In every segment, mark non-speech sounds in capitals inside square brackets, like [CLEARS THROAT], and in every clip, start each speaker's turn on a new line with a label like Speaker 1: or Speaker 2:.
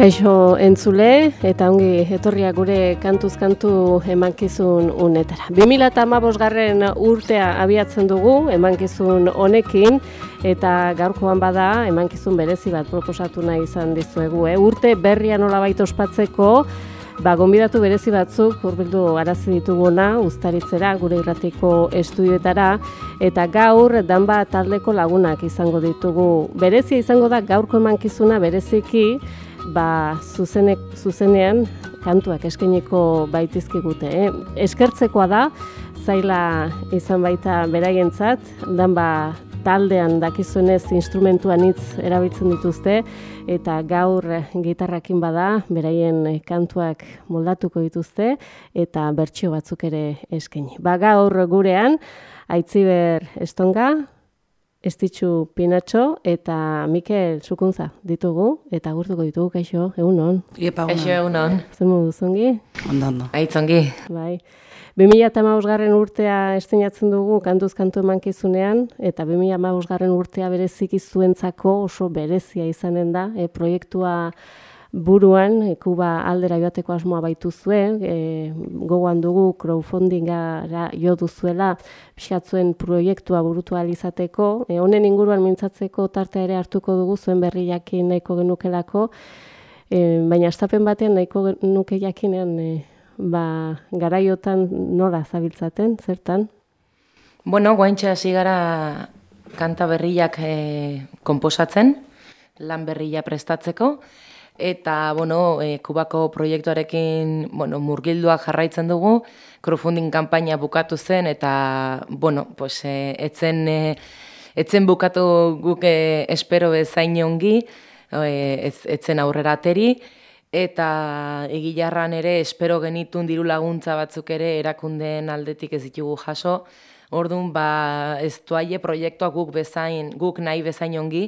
Speaker 1: Kaixo entzule eta ongi etorria gure kantuz kantu emankizun unetara. 2015 garren urtea abiatzen dugu emankizun honekin eta gaurkoan bada emankizun berezi bat proposatu nahi izan dizuegu. Eh? Urte berria nola baita ospatzeko Ba, gonbidatu berezi batzuk hurbildu arazi dituguna ustaritzera gure irratiko estudioetara eta gaur danba taldeko lagunak izango ditugu. Berezia izango da gaurko emankizuna bereziki ba, zuzenek, zuzenean kantuak eskeniko baitizkigute. Eh? Eskertzekoa da, zaila izan baita beraientzat, dan ba, taldean dakizuenez instrumentuan hitz erabiltzen dituzte eta gaur gitarrakin bada beraien kantuak moldatuko dituzte eta bertsio batzuk ere eskaini. Ba gaur gurean Aitziber Estonga, Estitxu Pinatxo eta Mikel Sukuntza ditugu eta gurtuko ditugu kaixo, egun hon.
Speaker 2: Iepa,
Speaker 3: Kaixo egun hon.
Speaker 1: Zer modu zongi?
Speaker 2: Ondo, ondo.
Speaker 3: Aitzongi.
Speaker 1: Bai. 2015 garren urtea estrenatzen dugu kantuz kantu emankizunean eta 2015 garren urtea bereziki zuentzako oso berezia izanen da, e, proiektua buruan, e, Kuba aldera joateko asmoa baitu zuen, e, gogoan dugu crowdfundingara jo duzuela, pixatzuen proiektua burutu izateko, e, honen inguruan mintzatzeko tarte ere hartuko dugu zuen berri jakin nahiko genukelako, e, baina estapen batean nahiko nuke jakinean e, ba, garaiotan nola zabiltzaten, zertan?
Speaker 3: Bueno, guaintxe hasi gara kanta berriak e, komposatzen, lan berria prestatzeko, eta bueno, e, kubako proiektuarekin bueno, murgilduak jarraitzen dugu, crowdfunding kanpaina bukatu zen, eta bueno, pues, e, etzen, e, etzen bukatu guk e, espero bezain ongi, e, ez, etzen aurrera ateri, eta egilarran ere espero genitun diru laguntza batzuk ere erakundeen aldetik ez ditugu jaso, Orduan, ba, ez tuaie proiektuak guk bezain, guk nahi bezain ongi,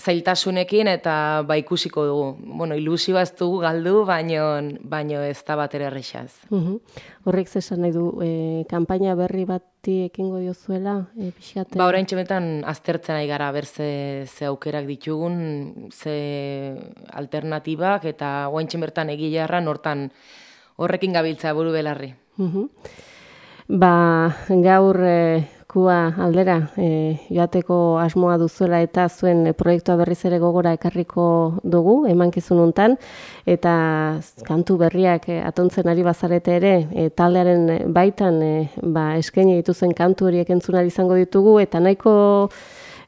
Speaker 3: zailtasunekin eta ba ikusiko dugu. Bueno, ilusioa ez dugu galdu, baino, baino ez da bat ere errexaz.
Speaker 1: Uh Horrek zesan nahi du, e, kanpaina berri bati ekingo diozuela, e, pixate?
Speaker 3: Ba, orain txemetan aztertzen ari gara, ber ze, aukerak ditugun, ze alternatibak, eta orain bertan egilearra nortan horrekin gabiltza buru belarri.
Speaker 1: Uh Ba, gaur e, kua aldera e, joateko asmoa duzuela eta zuen proiektua berriz ere gogora ekarriko dugu, emankizun untan, eta kantu berriak e, atontzen ari bazarete ere, e, taldearen baitan e, ba, eskaini dituzen kantu horiek entzuna izango ditugu, eta nahiko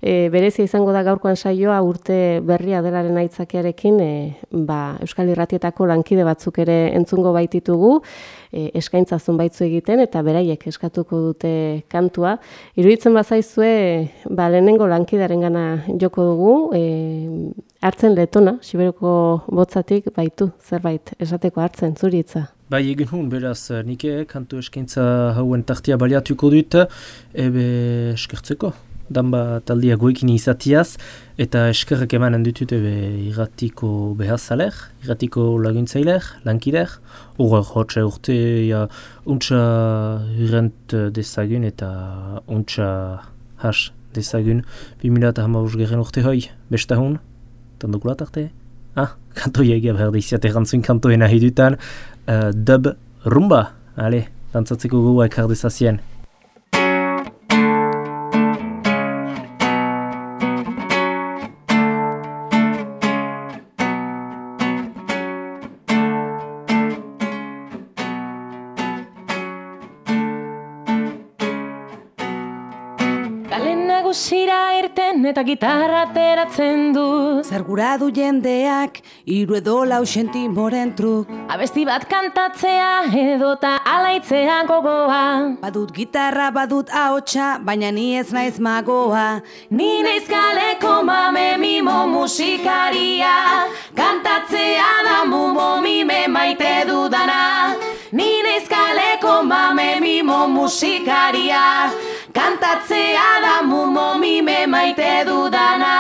Speaker 1: e, berezia izango da gaurkoan saioa urte berria delaren aitzakiarekin e, ba, Euskal Irratietako lankide batzuk ere entzungo baititugu, e, eskaintza baitzu egiten eta beraiek eskatuko dute kantua. Iruditzen bazaizue, ba, lehenengo lankidaren gana joko dugu, e, hartzen letona, siberoko botzatik baitu, zerbait, esateko hartzen, zuritza.
Speaker 4: Bai, egin hun, beraz, nike, kantu eskaintza hauen tartia baliatuko dut, ebe eskertzeko danba taldia goekin izatiaz, eta eskerrek emanen ditut ebe irratiko behazaler, irratiko laguntzailer, lankider, horre hotxe urte, ja, untsa irrent dezagun eta untsa has dezagun, 2000 eta hama geren urte hoi, besta hun, tandokulat arte? Ah, kantoia egia behar deiziat errantzun kantoen ahi dutan, uh, dub rumba, ale, dantzatzeko gogoa ekar dezazien.
Speaker 3: Eta gitarra ateratzen du.
Speaker 2: Zer gura du jendeak, iru edo lau sentimoren truk.
Speaker 3: Abesti bat kantatzea edota alaitzea gogoa.
Speaker 2: Badut gitarra, badut ahotsa, baina ni ez naiz magoa.
Speaker 3: Ni naiz kaleko mame mimo musikaria. Kantatzea da mumo mime maite dudana. Ni naiz kaleko mame mimo musikaria. Kantatzea da mumo mime maite dudana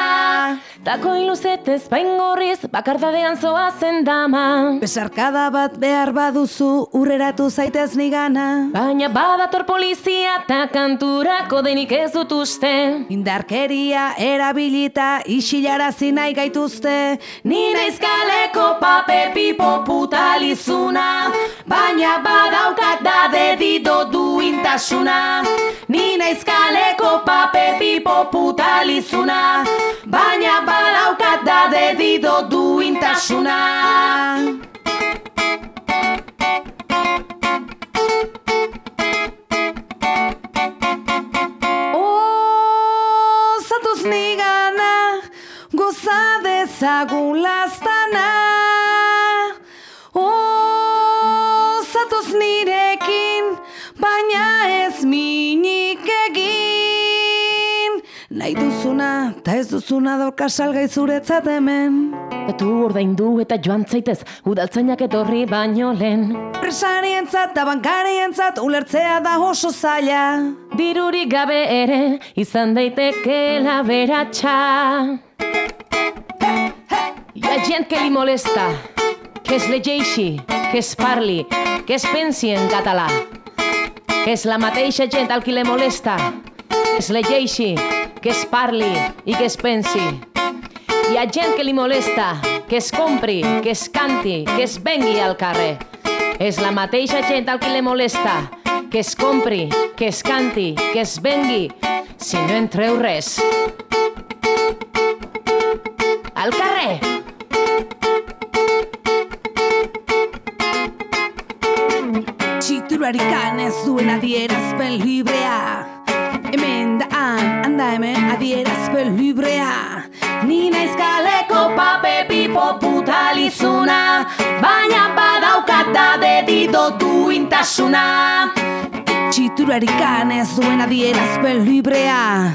Speaker 3: Tako iluzetez bain gorriz, bakardadean zoazen dama.
Speaker 2: Besarkada bat behar baduzu, urreratu zaitez nigana.
Speaker 3: Baina badator polizia eta kanturako denik ez dut uste.
Speaker 2: Indarkeria erabilita isilarazi nahi gaituzte.
Speaker 3: Ni naiz kaleko pape pipo putalizuna, baina badaukat da dedido duintasuna. Ni naiz kaleko pape pipo putalizuna, baina badaukat da dedido duintasuna.
Speaker 2: Oh, zatoz nigana, goza dezagun lastana. Oh, zatoz nirekin, baina ez minik egin. Nahi eta ez duzuna dauka salgai zuretzat hemen.
Speaker 3: Betu ordaindu eta joan zaitez, udaltzainak etorri baino lehen.
Speaker 2: Presarientzat eta bankarientzat ulertzea da oso zaila.
Speaker 3: Dirurik gabe ere, izan daitekeela beratxa. Hi ha gent que li molesta, que es llegeixi, que es parli, que es pensi en català. Que és la mateixa gent al qui le molesta, que es llegeixi, que es parli i que es pensi. Hi ha gent que li molesta, que es compri, que es canti, que es vengui al carrer. És la mateixa gent al qui le molesta, que es compri, que es canti, que es vengui, si no en treu res. Al carrer!
Speaker 2: Txiturarik ez duen adierazpen librea handa hemen adierazpen librea
Speaker 3: Ni naiz kaleko pape pipo putalizuna, baina badaukat da dedido duintasuna.
Speaker 2: Txiturarik ez duen adierazpen librea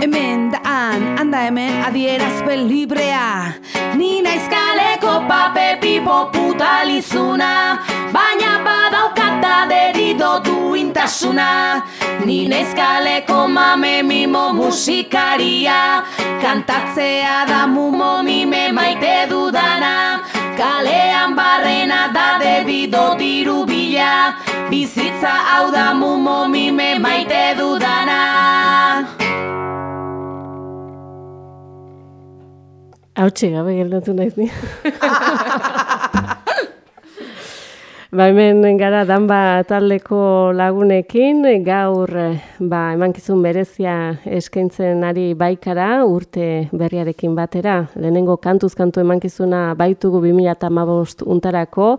Speaker 2: Hemen da han, handa hemen adierazpen librea
Speaker 3: Ni naiz kaleko pape pipo putalizuna, baina badaukat da dedido duintasuna. Ni naiz kaleko mame mimo musikaria, kantatzea da mumo mime maite dudana. Kalean barrena da dedido diru bila, bizitza hau da mumo mime maite dudana.
Speaker 1: Hautsi gabe geldatu naiz ni. [LAUGHS] ba hemen gara danba taldeko lagunekin, gaur eh, ba, emankizun berezia eskaintzen ari baikara urte berriarekin batera. Lehenengo kantuz kantu emankizuna baitugu 2015 untarako.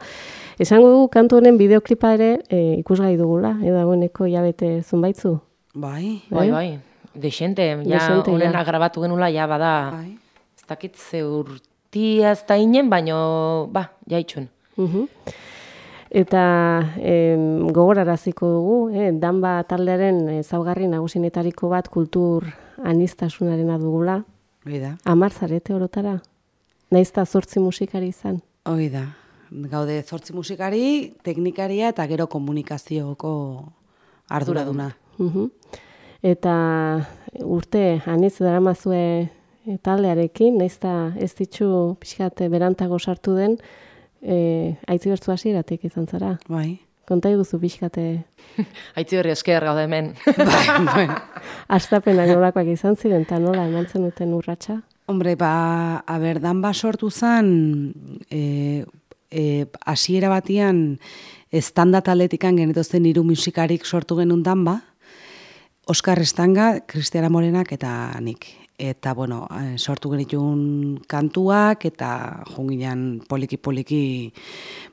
Speaker 1: Esango dugu kantu honen bideoklipa ere e, ikusgai dugula, edo dagoeneko jabete zunbaitzu.
Speaker 2: Bai,
Speaker 3: Bai, bai, desente, ja,
Speaker 1: Dexente,
Speaker 3: honena
Speaker 1: ja.
Speaker 3: grabatu genula, ja, bada,
Speaker 2: bai.
Speaker 3: ez dakit ze urtia ez da inen, baino, ba, ja itxun.
Speaker 1: Mhm. Eta em, gogoraraziko dugu, eh, danba taldearen ezaugarri nagusinetariko bat kultur anistasunarena dugula.
Speaker 2: Hoi da,
Speaker 1: Amar zarete orotara? Naiz eta zortzi musikari izan.
Speaker 2: hoi da. Gaude zortzi musikari, teknikaria eta gero komunikazioko arduraduna.
Speaker 1: Mhm. Eta urte anitz daramazue eh, taldearekin, naiz eta ez ditxu pixkat berantago sartu den, e, aitzi bertzu hasieratik izan zara.
Speaker 2: Bai,
Speaker 1: Konta iguzu pixkate [LAUGHS]
Speaker 3: Aitzi horri esker gaude hemen. [LAUGHS]
Speaker 2: bai, [LAUGHS] bueno.
Speaker 1: astapenak nolakoak izan ziren, eta nola eman zenuten urratsa.
Speaker 2: Hombre, ba, aber, danba sortu zen, e, e, asiera batian, estanda taletikan genituzten hiru musikarik sortu genuen danba, Oskar Estanga, Kristiana Morenak eta nik. Eta, bueno, eh, sortu genitun kantuak eta junginan poliki-poliki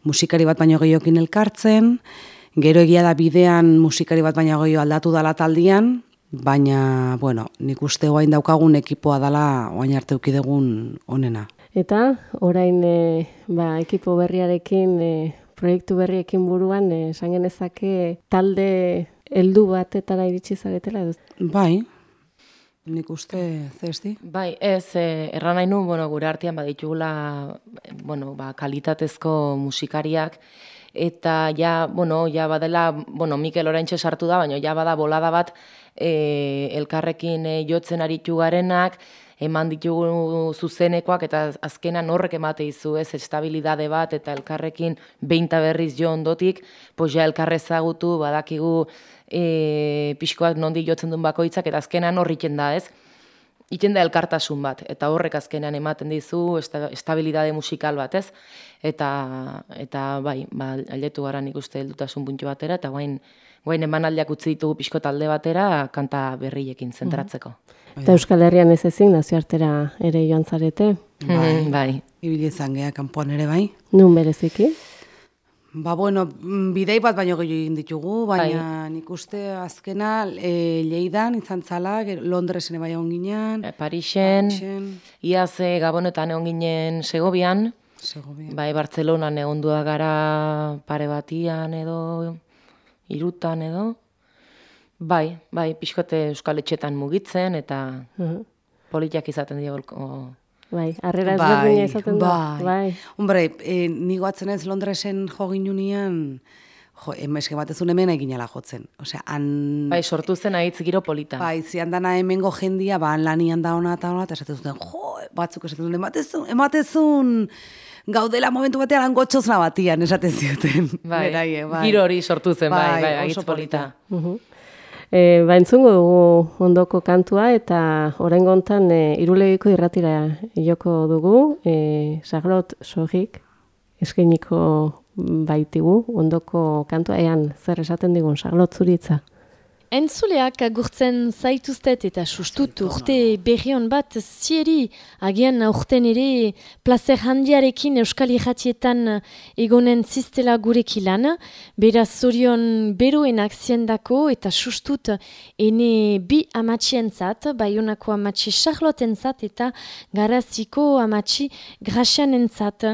Speaker 2: musikari bat baino gehiokin elkartzen. Gero egia da bidean musikari bat baino gehiago aldatu dala taldian, baina, bueno, nik uste oain daukagun ekipoa dala oain arte dugun onena.
Speaker 1: Eta orain e, ba, ekipo berriarekin, e, proiektu berriekin buruan, esan genezake talde heldu batetara iritsi zaretela.
Speaker 2: Bai, nik uste zesti.
Speaker 3: Bai, ez, eh, erran nahi nuen, bueno, gure artean baditugula bueno, ba, kalitatezko musikariak, eta ja, bueno, ja badela, bueno, Mikel Oraintxe sartu da, baina ja bada bolada bat e, elkarrekin e, jotzen aritu garenak, eman ditugu zuzenekoak eta azkenan horrek emate izu, ez, estabilidade bat eta elkarrekin beinta berriz jo ondotik, pues ja elkarrezagutu, badakigu e, pixkoak nondi jotzen duen bakoitzak eta azkenan horriken da, ez? Iten da elkartasun bat, eta horrek azkenean ematen dizu estabilidade musikal bat, ez? Eta, eta bai, ba, aldetu gara nik uste heldutasun puntu batera, eta guain, guain emanaldiak utzi ditugu pixko talde batera, kanta berriekin zentratzeko.
Speaker 1: Mm Eta Euskal Herrian ez ezin, nazioartera ere joan zarete?
Speaker 3: Bai, bai.
Speaker 2: Ibili izan geha, kanpoan ere bai.
Speaker 1: Nun bereziki?
Speaker 2: Ba, bueno, mm, bidei bat baino gehiago egin ditugu, baina bai. nik uste azkena e, Lleidan izan zala, Londresen bai egon ginen.
Speaker 3: E, Parixen, iaz e, Gabonetan egon ginen Segobian.
Speaker 2: Segobian.
Speaker 3: Bai, Bartzelonan egon gara pare batian edo, irutan edo. Bai, bai, pixkote Euskal Etxetan mugitzen eta uh politiak izaten dira
Speaker 1: Bai, arrera ez bai, izaten
Speaker 2: da. Bai, bai. Hombre, e, nigo atzen ez Londresen jogin unian, jo, emeske batezun hemen egin ala jotzen. Osea, han...
Speaker 3: Bai, sortu zen ahitz giro polita.
Speaker 2: Bai, zian dana hemengo jendia, ba, lanian da ona eta ona, eta esaten zuten, jo, batzuk esaten zuten, ematezun, ematezun, gaudela momentu batean gotxozna batian, esaten zuten.
Speaker 3: Bai, Beraie, bai. giro hori sortu zen, bai, bai, bai polita. polita. Uh
Speaker 1: E, ba, entzungo dugu ondoko kantua eta orain gontan e, irulegiko irratira joko dugu, e, Sagrot Sogik eskeniko baitigu ondoko kantua, ean zer esaten digun Sagrot Zuritza.
Speaker 5: Entzuleak agurtzen zaituztet eta sustut urte berrion bat zieri agian urten ere plazer handiarekin euskal irratietan egonen ziztela gurek ilan. Beraz zorion beroenak ziendako eta sustut ene bi amatsientzat, baionako amatsi charlotentzat eta garaziko amatsi grasianentzat.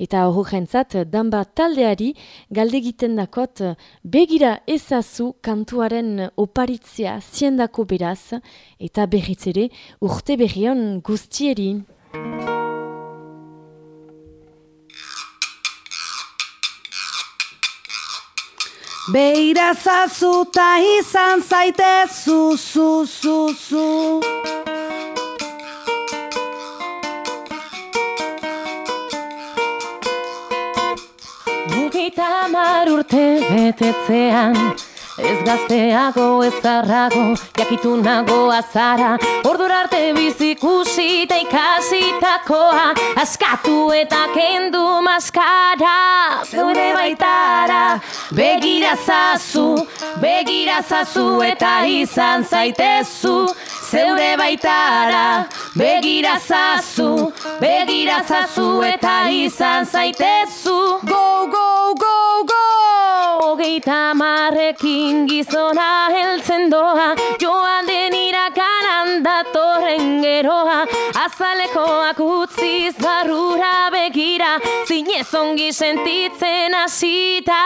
Speaker 5: Eta horrentzat, danba taldeari galdegiten dakot begira ezazu kantuaren oparitzia ziendako beraz eta berriz ere urte berrion guztieri.
Speaker 2: Beira zazu ta izan zaite zu, zu, zu, zu.
Speaker 3: Hogeita mar urte betetzean Ez gazteago ez zarrago Jakitu nago azara. Ordura arte bizikusi eta ikasitakoa Askatu eta kendu maskara. Zeure baitara Begira zazu Begira zazu eta izan zaitezu. Zeure baitara Begira zazu Begira zazu eta izan zaitezu.
Speaker 2: Go, go, go, go!
Speaker 3: Hogeita marrekin gizona heltzen doa. Joan den irakanan datorren geroa. Azalekoak utziz barrura begira. Zinez ongi sentitzen asita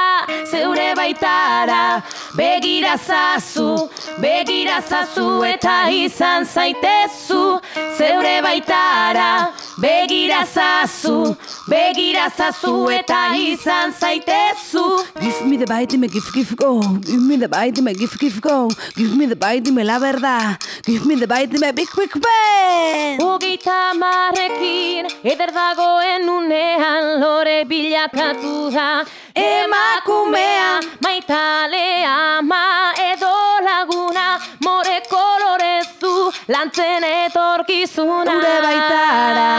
Speaker 3: Zeure baitara begira zazu Begira zazu eta izan zaitezu. Zeure baitara begira zazu Begira zazu eta izan zaitezu
Speaker 2: Give me the bite, me give, give, go. Give me the bite, me give, give, go. Give me the bite, me la verdad. Give me the bite, me big, big, bang.
Speaker 3: Hogeita marrekin, eder dagoen unean lore bilakatu da. Emakumea, maitalea, ma edo laguna, more kolorezu, lantzen etorkizuna.
Speaker 2: Ure baitara,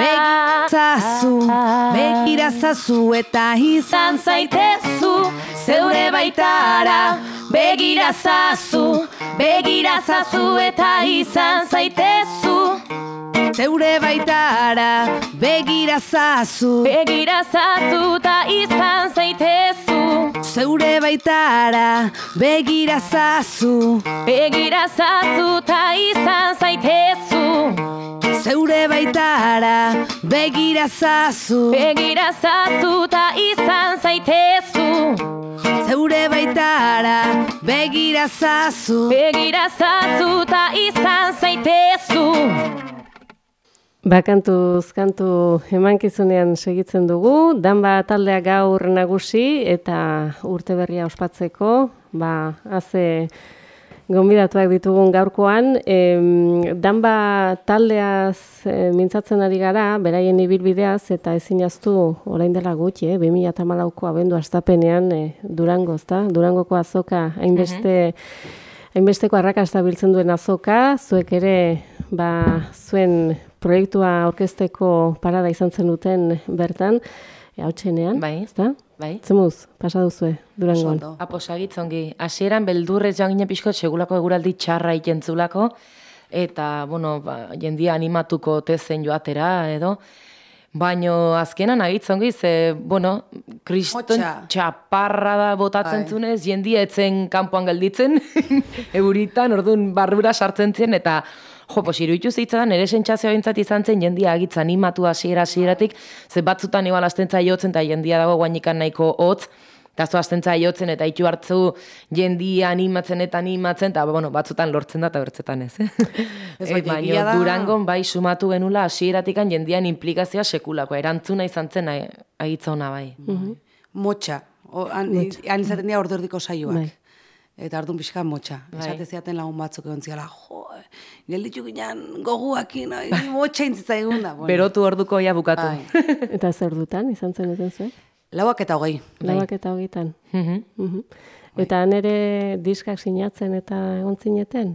Speaker 2: begitzazu, begirazazu eta izan zaitezu. Zeure baitara, begirazazu, begirazazu eta izan zaitezu. Zeure baitara, begirazazu,
Speaker 3: begirazazu eta izan zaitezu.
Speaker 2: Zeure baitara, begirazazu,
Speaker 3: begirazazu eta izan zaitezu.
Speaker 2: Zeure baitara, begirazazu,
Speaker 3: begirazazu eta izan zaitezu.
Speaker 2: Zeure baitara, begirazazu,
Speaker 3: begirazazu eta izan zaitezu.
Speaker 1: Bakantuz kantu emankizunean segitzen dugu, danba taldea gaur nagusi eta urte berria ospatzeko, ba, haze gombidatuak ditugun gaurkoan, em, danba taldeaz e, mintzatzen ari gara, beraien ibilbideaz eta ezin jaztu orain dela gutxi, eh, 2008ko abendu astapenean e, Durango, ezta? Durangoko azoka hainbeste, mhm. hainbesteko arrakasta biltzen duen azoka, zuek ere ba, zuen proiektua orkesteko parada izan zen duten bertan, hau txenean,
Speaker 3: bai.
Speaker 1: ezta?
Speaker 3: Bai.
Speaker 1: Zemuz, pasa duzue, durangon.
Speaker 3: Aposagitzongi, hasieran beldurrez joan ginen pixko, segulako eguraldi txarra ikentzulako, eta, bueno, ba, jendia animatuko tezen joatera, edo, Baino azkenan agitzongi ze, bueno, kriston txaparra da botatzen bai. zunez, jendia etzen kanpoan gelditzen, [LAUGHS] eguritan, orduan barrura sartzen zen, eta jo, pos, iruditu zitzan, nire sentsazioa bintzat izan zen, jendia agitza animatu hasiera hasieratik ze batzutan igual astentza jotzen, eta jendia dago guainikan nahiko hotz, eta zu astentza jotzen, eta itu hartzu jendia animatzen eta animatzen, eta bueno, batzutan lortzen da, eta bertzetan ez. Eh? [LAUGHS] Ez e, baina, durangon bai sumatu genula hasieratik jendian implikazioa sekulako, erantzuna izan zen agitza hona bai.
Speaker 2: Mm Motxa, han, han izaten dira ordordiko saioak. Bai. Eta ardun pixka motxa. Bai. Esate ziaten lagun batzuk egon ziala, jo, gelditu ginen goguakin, motxa intzitza egun da.
Speaker 3: Bueno. Berotu orduko ja bukatu. Bai. [LAUGHS]
Speaker 1: eta zer dutan, izan zen duten zuen?
Speaker 2: Lauak eta hogei.
Speaker 1: Lauak eta hogeitan. Mm Eta nere diskak sinatzen eta egon zineten?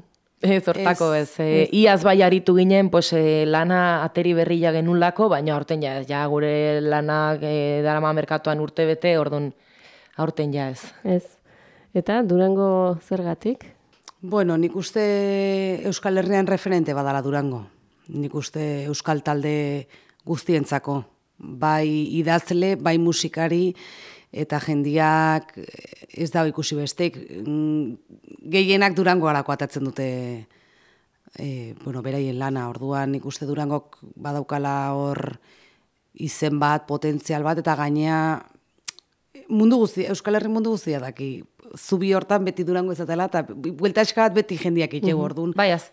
Speaker 3: Ez, hortako ez. ez. E, iaz bai aritu ginen, pues, e, lana ateri berria genulako, baina horten ja ez. Ja, gure lanak e, darama merkatuan urte bete, orduan aurten ja ez.
Speaker 1: Ez. Eta Durango zergatik?
Speaker 2: Bueno, nik uste Euskal Herrian referente badala Durango. Nik uste Euskal talde guztientzako. Bai idazle, bai musikari, eta jendiak ez da ikusi bestek. Gehienak Durango alako atatzen dute e, bueno, beraien lana. Orduan nik uste Durangok badaukala hor izen bat, potentzial bat, eta gainea mundu guzti, Euskal Herri mundu guztia daki zubi hortan beti durango ezatela, eta buelta bat beti jendiak itxe mm -hmm.
Speaker 3: Bai, az,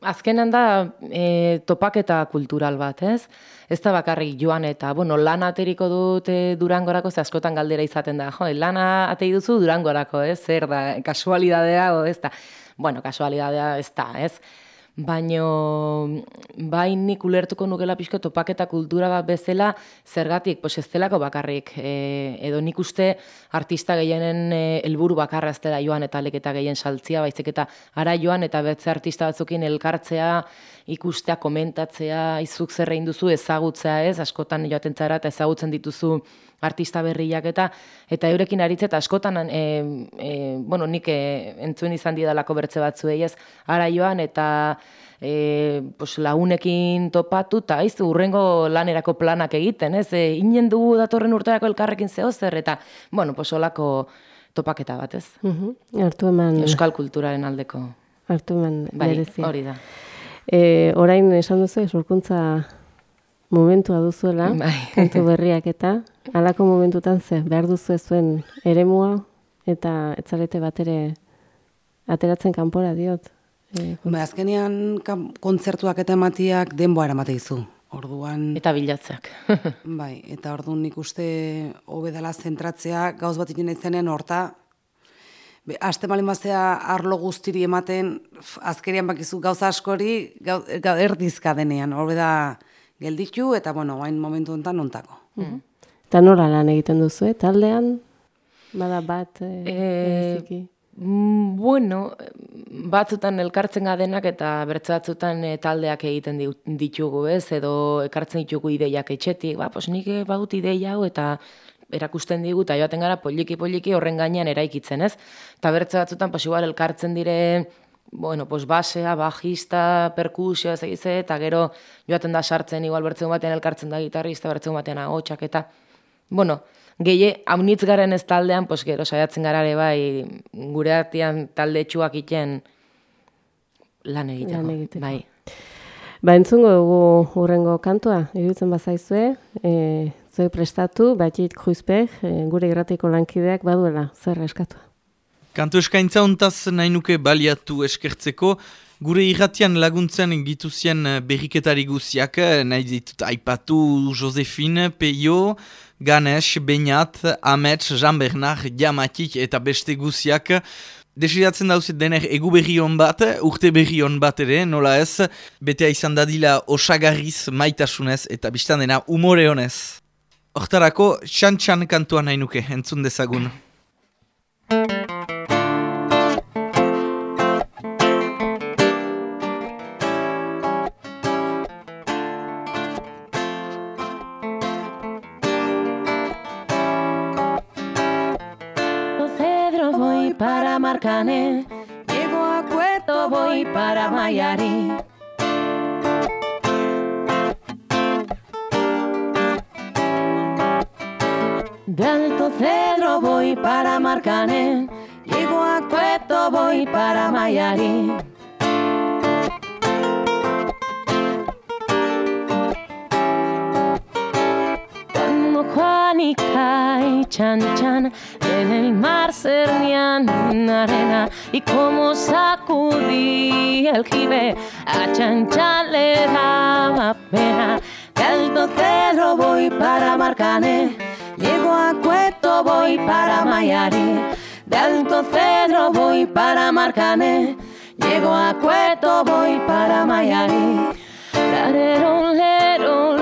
Speaker 3: azkenan da e, topaketa kultural bat, ez? Ez da bakarrik joan eta, bueno, lana ateriko dut e, durangorako, ze askotan galdera izaten da, jo, lana atei duzu durangorako, ez? Zer da, kasualidadea, o, ez da? Bueno, kasualidadea ez da, ez? Baino bai nik ulertuko nukela pixko topaketa kultura bat bezala zergatik, pos ez delako bakarrik. E, edo nik uste artista gehienen e, helburu bakarra ez dela joan eta leketa gehien saltzia, baizik eta ara joan eta betze artista batzukin elkartzea, ikustea, komentatzea, izuk zerrein duzu ezagutzea ez, askotan joaten zara eta ezagutzen dituzu artista berriak eta eta eurekin aritze eta askotan e, e, bueno, nik e, entzuen izan didalako bertze batzuei ez? Ara joan eta e, pues, launekin topatu eta aiz urrengo lanerako planak egiten ez? E, inen dugu datorren urteako elkarrekin zeo zer eta bueno, pues, olako topaketa bat ez?
Speaker 1: Uh hartu eman
Speaker 3: euskal kulturaren aldeko.
Speaker 1: Hartu eman
Speaker 3: bai, hori da.
Speaker 1: E, orain esan duzu sorkuntza momentua duzuela, bai. kantu berriak eta, halako momentutan ze, behar duzu zuen eremua, eta etzalete bat ere ateratzen kanpora diot.
Speaker 2: E, ba, azkenean kontzertuak eta ematiak denboa eramate izu. Orduan...
Speaker 3: Eta bilatzeak. [LAUGHS]
Speaker 2: bai, eta orduan nik uste hobedala zentratzea, gauz bat ikinen zenean horta, Be, aste malin arlo guztiri ematen, azkerian bakizu gauza askori, gau, erdizka denean, hori da, gelditu eta bueno, hain momentu honetan ontako.
Speaker 1: Mm Eta nora lan egiten duzu, eh? taldean? Bada bat, eh,
Speaker 3: e, Bueno, batzutan elkartzen gadenak eta bertzatzutan e, taldeak egiten ditugu, ez? Edo ekartzen ditugu ideiak etxetik, ba, pos nik badut ideia hau eta erakusten digu eta joaten gara poliki-poliki horren gainean eraikitzen, ez? Eta bertzatzutan, pos igual elkartzen dire bueno, pues basea, bajista, perkusio, ez egize, eta gero joaten da sartzen, igual bertzen batean elkartzen da gitarrista, bertzen batean agotxak, eta, bueno, gehi, haunitz garen ez taldean, pues gero saiatzen gara ere bai, gure artean talde txuak iten lan egiteko. Bai.
Speaker 1: Ba, entzungo dugu urrengo kantua, iruditzen bazaizue, e, zoi prestatu, batit kruizpek, e, gure gratiko lankideak baduela, zer eskatua.
Speaker 6: Kanto eskaintza ontaz nahi nuke baliatu eskertzeko, gure irratian laguntzen gituzien berriketari guziak, nahi ditut aipatu Josefine, Peio, Ganesh, Beñat, Amets, Jean Bernard, Jamatik eta beste guziak, Desiratzen dauzet dener egu berri hon bat, urte berri bat ere, nola ez, betea izan dadila osagarriz maitasunez eta biztan dena umore honez. Hortarako, txan-txan kantuan nahi nuke, entzun dezagun.
Speaker 3: Llego a Cueto, voy para Mayari. De Alto Cedro voy para Marcané, llego a Cueto, voy para Mayari. Chan Chan en el mar cernían arena y como sacudí el jibe a Chan Chan le daba pena. De Alto Cedro voy para Marcané, llego a Cueto voy para Mayari. De Alto Cedro voy para Marcané, llego a Cueto voy para Mayari. Larero, lero,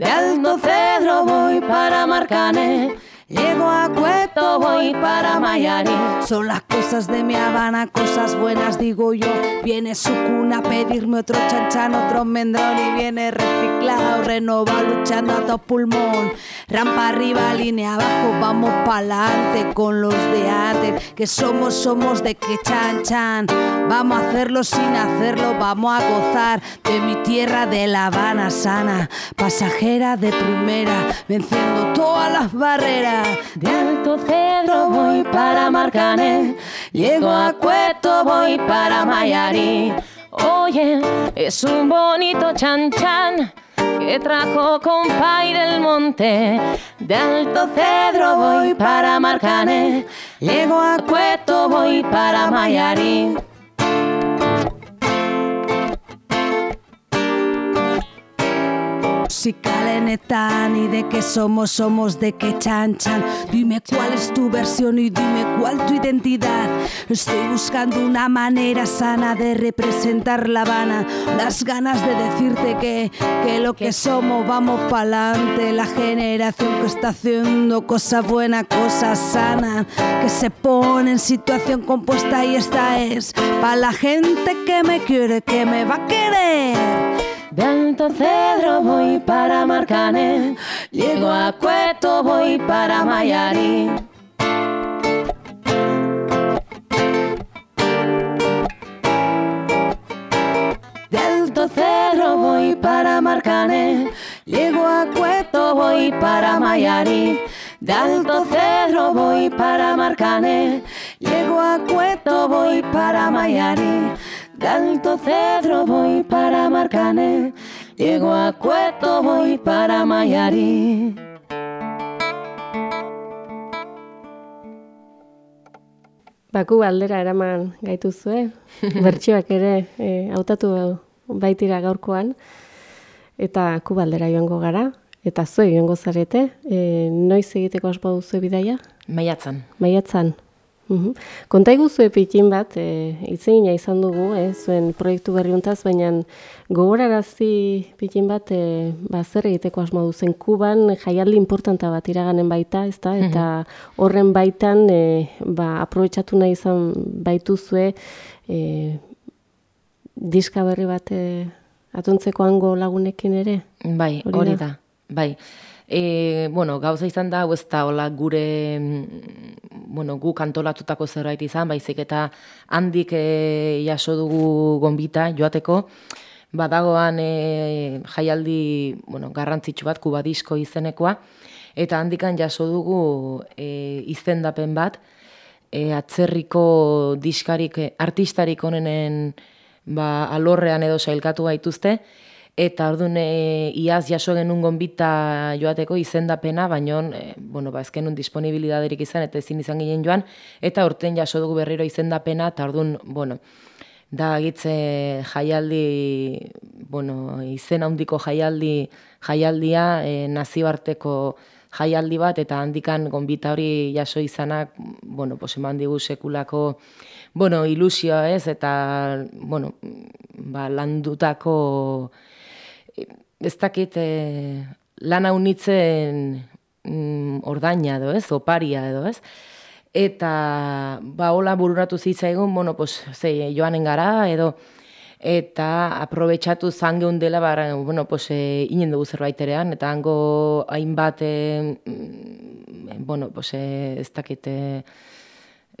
Speaker 3: De Alto Cedro voy para Marcané. Llego a Cueto, voy para Mayari.
Speaker 2: Son las cosas de mi Habana, cosas buenas, digo yo. Viene su cuna a pedirme otro chanchan, otro mendrón y viene reciclado, renovado, luchando a todo pulmón. Rampa arriba, línea abajo, vamos pa'lante con los de antes. Que somos, somos de que chan chan. Vamos a hacerlo sin hacerlo, vamos a gozar de mi tierra de La Habana sana. Pasajera de primera, venciendo todas las barreras.
Speaker 3: De Alto Cedro voy para Marcané, llego a Cueto, voy para Mayari. Oye, es un bonito chan chan que trajo compay del monte. De Alto Cedro voy para Marcané, llego a Cueto, voy para Mayari.
Speaker 2: Musicalenetan y de qué somos, somos de qué chanchan. Dime cuál es tu versión y dime cuál tu identidad. Estoy buscando una manera sana de representar La Habana, las ganas de decirte que, que lo que somos vamos pa'lante, la generación que está haciendo cosa buena, cosa sana, que se pone en situación compuesta y esta es para la gente que me quiere, que me va a querer.
Speaker 3: De Alto Cedro voy para Marcané, llego a Cueto, voy para Mayari. De Alto Cedro voy para Marcané, llego a Cueto, voy para Mayari. De Alto Cedro voy para Marcané, llego a Cueto, voy para Mayari. De Alto Cedro voy para Marcané, llego a Cueto, voy para Mayari.
Speaker 1: Baku aldera eraman gaituzue, [LAUGHS] bertsioak ere e, hautatu baitira gaurkoan, eta kubaldera joango gara, eta zue joango zarete, e, noiz egiteko asbo duzu bidaia?
Speaker 3: Maiatzan.
Speaker 1: Maiatzan, Mhm. Konta iguzu epikin bat, e, izan dugu, e, zuen proiektu berriuntaz, baina gogorarazi pikin bat, e, ba, zer egiteko asmo duzen Kuban, jaialdi importanta bat iraganen baita, ezta? Mhm. eta horren baitan, e, ba, aprobetsatu nahi izan baituzue, e, diska berri bat e, atuntzeko hango lagunekin ere?
Speaker 3: Bai, hori da, bai. E, bueno, gauza izan da, ez da, hola, gure, mm, bueno, gu kantolatutako zerbait izan, baizik eta handik e, jaso dugu gonbita joateko, badagoan e, jaialdi bueno, garrantzitsu bat kubadisko izenekoa, eta handikan jaso dugu e, izendapen bat, e, atzerriko diskarik, e, artistarik onenen ba, alorrean edo sailkatu gaituzte, eta orduan e, iaz jaso genuen gonbita joateko izendapena, baino e, bueno, ba, ezkenun disponibilidaderik izan, eta ezin izan ginen joan, eta orten jaso dugu berriro izendapena, eta orduan, bueno, da gitze jaialdi, bueno, izen handiko jaialdi, jaialdia, e, nazioarteko jaialdi bat, eta handikan gonbita hori jaso izanak, bueno, pos eman digu sekulako, bueno, ilusioa ez, eta, bueno, ba, landutako, ez dakit e, lan haunitzen mm, ordaina edo ez, oparia edo ez. Eta ba hola bururatu zitzaigun, bueno, pues, ze, joanen gara edo eta aprobetsatu zangeun dela, ba, bueno, pues, e, inen dugu zerbaiterean, eta hango hainbat, e, bueno, pues, e, ez dakit, e,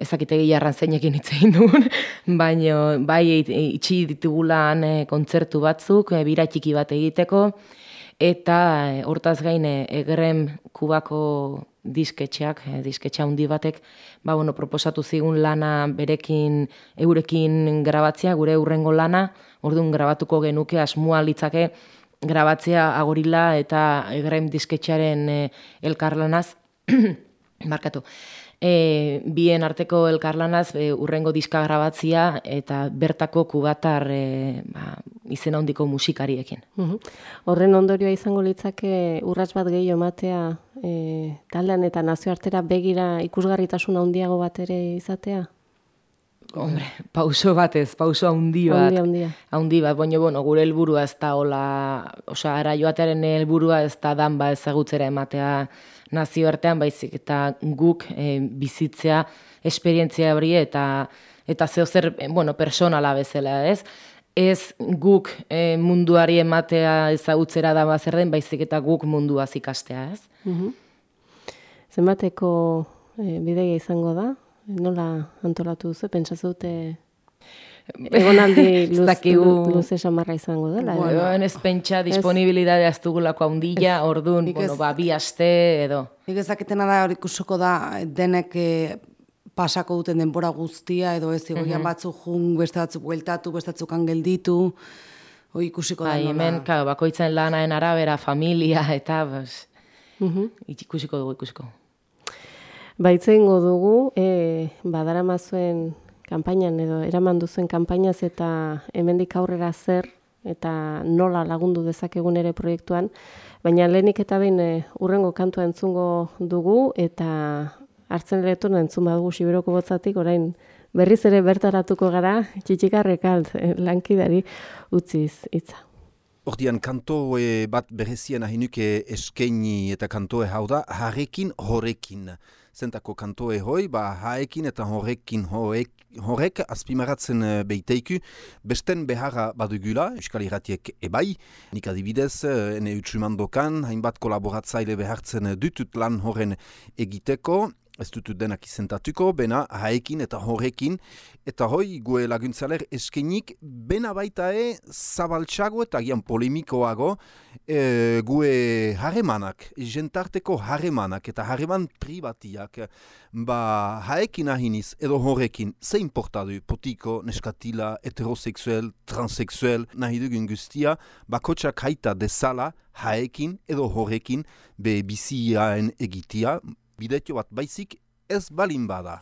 Speaker 3: ezakite gilarran zeinekin hitz egin dugun, [LAUGHS] baina bai itxi ditugulan e, kontzertu batzuk, e, bira txiki bat egiteko, eta e, hortaz gain egrem kubako disketxeak, e, disketxa handi batek, ba, bueno, proposatu zigun lana berekin, eurekin grabatzea, gure urrengo lana, orduan grabatuko genuke asmua litzake grabatzea agorila eta egrem disketxearen e, elkarlanaz, [CLEARS THROAT] markatu e, bien arteko elkarlanaz e, urrengo diska grabatzia eta bertako kubatar e, ba, izen handiko musikariekin.
Speaker 1: Horren ondorioa izango litzake urrats bat gehi ematea e, taldean eta nazioartera begira ikusgarritasun handiago bat ere izatea?
Speaker 3: Hombre, pauso batez, pauso handi bat.
Speaker 1: Handi,
Speaker 3: bat, baina, bueno, gure helburua ez da, hola, osa, ara joatearen helburua ez da dan ba ezagutzera ematea nazioartean baizik eta guk e, bizitzea esperientzia hori eta eta zeo zer eh, bueno, personala bezala, ez? Ez guk e, munduari ematea ezagutzera da zer den, baizik eta guk mundua ikastea, ez? Mm
Speaker 1: Zenbateko e, bideia izango da? Nola antolatu duzu? Pentsa zute Egonaldi [LAUGHS] luz, luze samarra izango dela.
Speaker 3: Bueno, edo? ez pentsa disponibilidade aztugulako handila, orduan, bueno, ba, bi aste edo.
Speaker 2: Nik ezaketena da hori kusoko da denek eh, pasako duten denbora guztia, edo ez egoian mm batzu jun, beste batzu bueltatu, beste gelditu, hori ikusiko da.
Speaker 3: Bai, hemen, klar, bakoitzen lanaen arabera, familia, [LAUGHS] eta, bas, mm ikusiko dugu, ikusiko.
Speaker 1: Baitzen dugu, e, badara mazuen kanpainan edo eraman duzuen kanpainaz eta hemendik aurrera zer eta nola lagundu dezakegun ere proiektuan, baina lehenik eta behin e, urrengo kantua entzungo dugu eta hartzen lehetu entzun badugu siberoko botzatik, orain berriz ere bertaratuko gara, txitxikarrek alt, e, lankidari utziz hitza.
Speaker 7: Ordian kanto e, bat berezien ahinuke eskeini eta kantoe hau da, harekin horekin zentako kantoe hoi, ba haekin eta horrekin horrek, horrek azpimaratzen uh, beiteiku, besten beharra badugula, euskal iratiek ebai, nik adibidez, uh, ene utsumandokan, hainbat kolaboratzaile behartzen dutut lan horren egiteko, ez dut denak izentatuko, bena haekin eta horrekin, eta hoi gue laguntzaler eskenik, bena baita e zabaltsago eta gian polemikoago e, gue harremanak, jentarteko harremanak eta harreman pribatiak, ba haekin ahiniz edo horrekin, ze importadu potiko, neskatila, heterosexuel, transexuel, nahi dugun guztia, bakotsak haita desala haekin edo horrekin be biziaen egitia, bidetio bat baizik ez balin bada.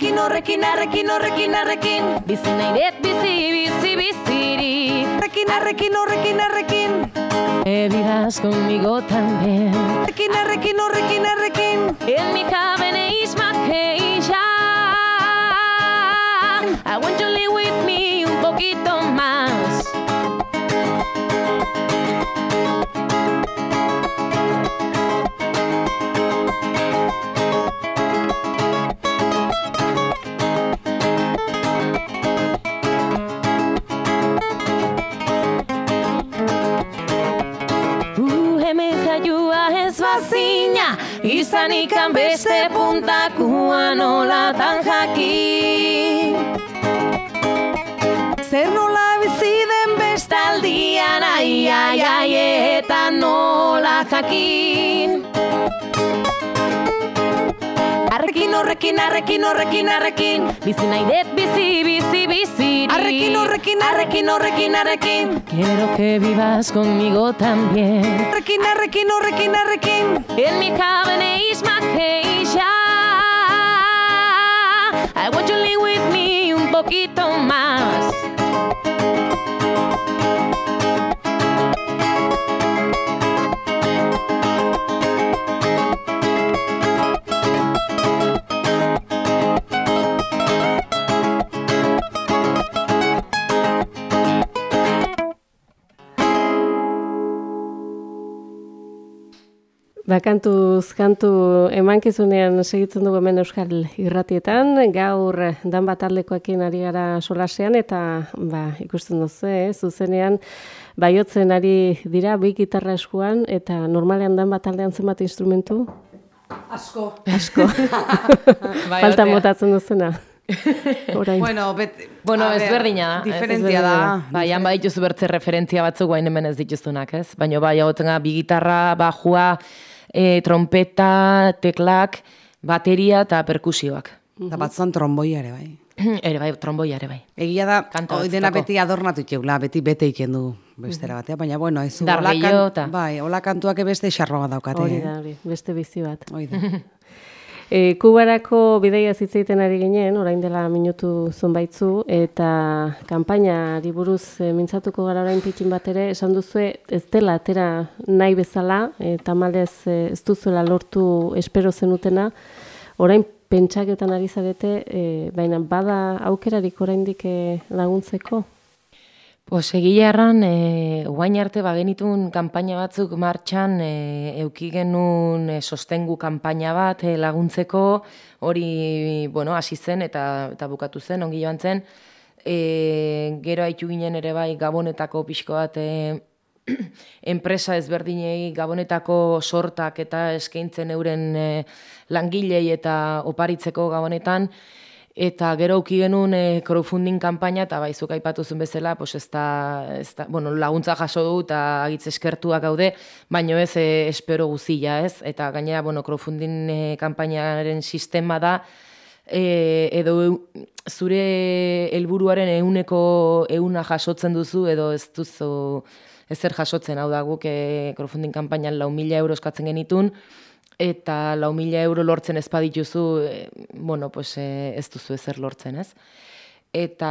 Speaker 3: Arrekin horrekin, arrekin horrekin, arrekin. Bizi nahi dut bizi, bizi, biziri. Arrekin, arrekin horrekin, arrekin. E vivas conmigo también. Arrekin, arrekin horrekin, arrekin. En mi cabene isma que ya I want you to live with me bazina Izanikan beste puntakua nolatan jakin. Zer nola bizi den bestaldian ai ai ai eta nola jakin Arrekin horrekin, arrekin horrekin, arrekin Bizi nahi dut bizi, bizi, bizi Arrekin horrekin, arrekin horrekin, arrekin Quiero que vivas conmigo también. Arrekin, arrekin horrekin, arrekin En mi cabene isma que ya I want you to live with me un poquito más
Speaker 1: Ba, kantuz, kantu emankizunean segitzen dugu hemen Euskal Irratietan, gaur dan bat aldekoekin ari gara solasean, eta ba, ikusten duzu, eh, zuzenean, baiotzen ari dira, bi gitarra eskuan, eta normalean dan bat aldean zenbat instrumentu?
Speaker 2: Asko.
Speaker 1: Asko. [LAUGHS] Falta motatzen duzuna. Orain.
Speaker 2: Bueno, bet,
Speaker 3: Bueno,
Speaker 2: a ber,
Speaker 3: ezberdina da.
Speaker 2: Diferentzia da.
Speaker 3: Bai, han badituzu bertze referentzia batzuk guain hemen ez dituzunak, ez? Baina bai, hau bi gitarra, bajua, e, trompeta, teklak, bateria eta perkusioak.
Speaker 2: Eta batzuan tromboia ere, bai. [CLEARS THROAT]
Speaker 3: ere bai, tromboia ere bai.
Speaker 2: Egia da,
Speaker 3: Kanta
Speaker 2: hoi dena beti adornatu itxeula, beti bete iken du bestera batea, baina bueno, ez
Speaker 3: eta-
Speaker 2: bai, hola kantuak beste xarroa daukate.
Speaker 1: Hori
Speaker 2: eh?
Speaker 1: da, hori, beste bizi bat.
Speaker 2: Hori da. [LAUGHS]
Speaker 1: E, Kubarako bideia zitzeiten ari ginen, orain dela minutu zunbaitzu, eta kanpainari buruz e, mintzatuko gara orain pitxin bat ere, esan duzue ez dela atera nahi bezala, e, tamalez e, ez duzuela lortu espero zenutena, orain pentsaketan ari zarete, e, baina bada aukerarik oraindik e, laguntzeko?
Speaker 3: Egia erran, e, guain arte bagenitun kanpaina batzuk martxan, e, euki genuen e, sostengu kanpaina bat e, laguntzeko, hori, bueno, hasi zen eta, eta bukatu zen, ongi joan zen. E, gero haitu ginen ere bai gabonetako pixko bat e, [CLEARS THROAT] enpresa ezberdinei gabonetako sortak eta eskaintzen euren e, langilei eta oparitzeko gabonetan, Eta gero auki genuen e, crowdfunding kanpaina eta bai zuk aipatu zuen bezala, pues ez da, ez da, bueno, laguntza jaso du eta agitz eskertuak gaude, baino ez e, espero guzila, ez? Eta gainera, bueno, crowdfunding e, kanpainaren sistema da e, edo zure helburuaren euneko euna jasotzen duzu edo ez duzu ezer jasotzen, hau da guk e, crowdfunding kampainan lau mila euro eskatzen genitun, eta lau mila euro lortzen ez badituzu, e, bueno, pues, e, ez duzu ezer lortzen, ez? Eta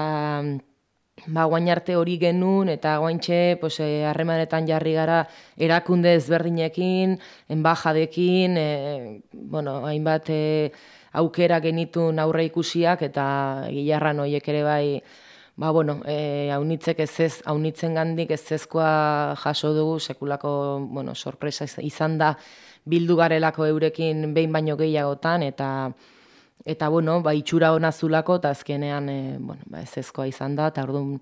Speaker 3: ba, guain arte hori genuen, eta guaintxe pues, e, harremanetan jarri gara erakunde ezberdinekin, enbajadekin, e, bueno, hainbat e, aukera genitu aurre ikusiak, eta gilarran horiek ere bai, ba, bueno, e, haunitzek ez ez, haunitzen gandik ez ezkoa jaso dugu, sekulako, bueno, sorpresa izan da, bildu garelako eurekin behin baino gehiagotan, eta eta bueno, ba, itxura hona zulako, eta azkenean, e, bueno, ba, ez ezkoa izan da, eta orduan,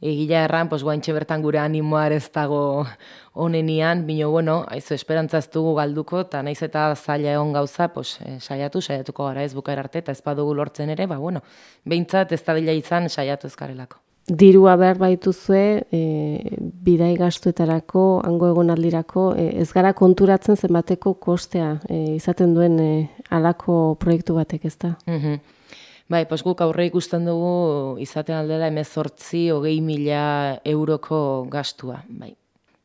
Speaker 3: egila erran, pues, guaintxe bertan gure animoa ez dago onenian, bino, bueno, aizu, esperantza ez dugu galduko, eta naiz eta zaila egon gauza, pues, e, saiatu, saiatuko gara ez bukaer arte, eta ez badugu lortzen ere, ba, bueno, behintzat ez da izan, saiatu ezkarelako
Speaker 1: dirua behar baituzue e, bidai gastuetarako, hango egon aldirako, e, ez gara konturatzen zenbateko kostea e, izaten duen e, alako proiektu batek ez da.
Speaker 3: Mm Bai, pos guk aurre ikusten dugu izaten aldela emezortzi hogei mila euroko gastua. Bai,